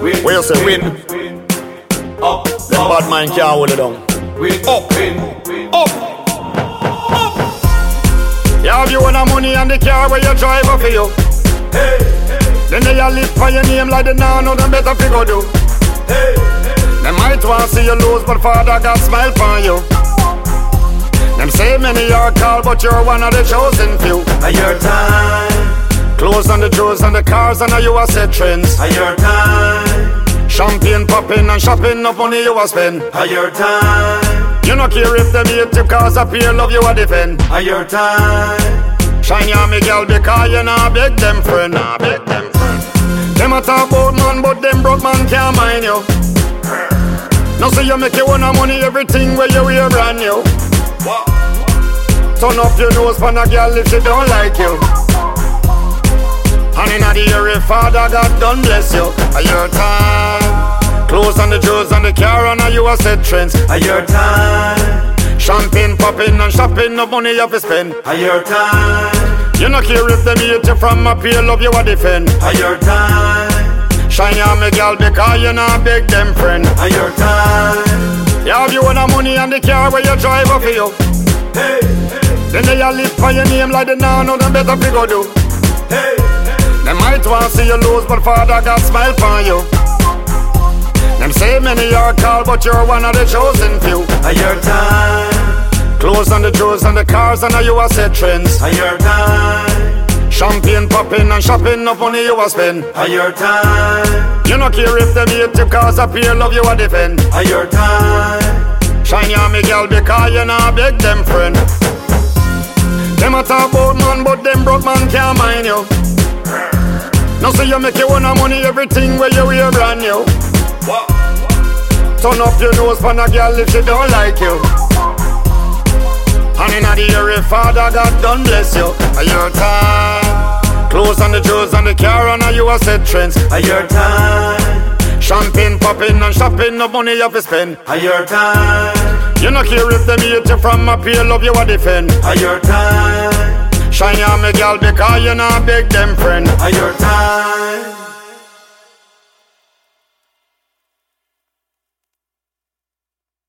win, Where you say win? win. Up, Them up, bad mind can't hold it down. win, Up. win. Up. Up. You have you own a money and the car where you drive up for you. Hey, Then they a live for your name like they now know them better figure do. hey, They might want see you lose, but Father God smile for you. Them say many are called, but you're one of the chosen few. your time, Clothes on the jewels and the cars, and now you are set trends. a your time, Champagne popping and shopping, no money you a spend. a your time, You no care if them hate you, cause a peer love you a defend. a your time, Shine ya me girl because you nah beg them friend, nah beg them friend. Them a talk about man, but them broke man can't mind you. No say you make you own money, everything where you wear brand new. Turn up your nose for a girl if she don't like you. And the year, Father God done bless you, a your time. Clothes on the jewels and the car, and you a set trends. a your time, Champagne popping and shopping, no money you have to spend. a your time, You no care if them hate you from a peer love you a defend. a your time, Shine ya me girl because you not beg them friend. a your time, You have you own money and the car where you drive up for you. hey, Then they a live for your name like they now know them better figure do. Might see you lose, but Father God smile for you. Them say many are called, but you're one of the chosen few. a your time, Clothes on the jewels and the cars, and you a set trends. a your time, Champagne popping and shopping, no money you a spend. a your time, You no care if them hate you, cause a peer love you a defend. a your time, Shine ya me girl because you not beg them friend. Them a talk about man, but them broke man can't mind you. No say you make you own a money, everything where you wear brand new. Turn up your nose for a girl if she don't like you. And inna the if Father God done bless you, a your time. Clothes on the jewels and the car, and now you a set trends. a your time, Champagne popping and shopping, no money you have to spend. a your time, You no care if them hate you from a peer love you a defend. a your time, Shine ya me girl because you not beg them friend. a your time.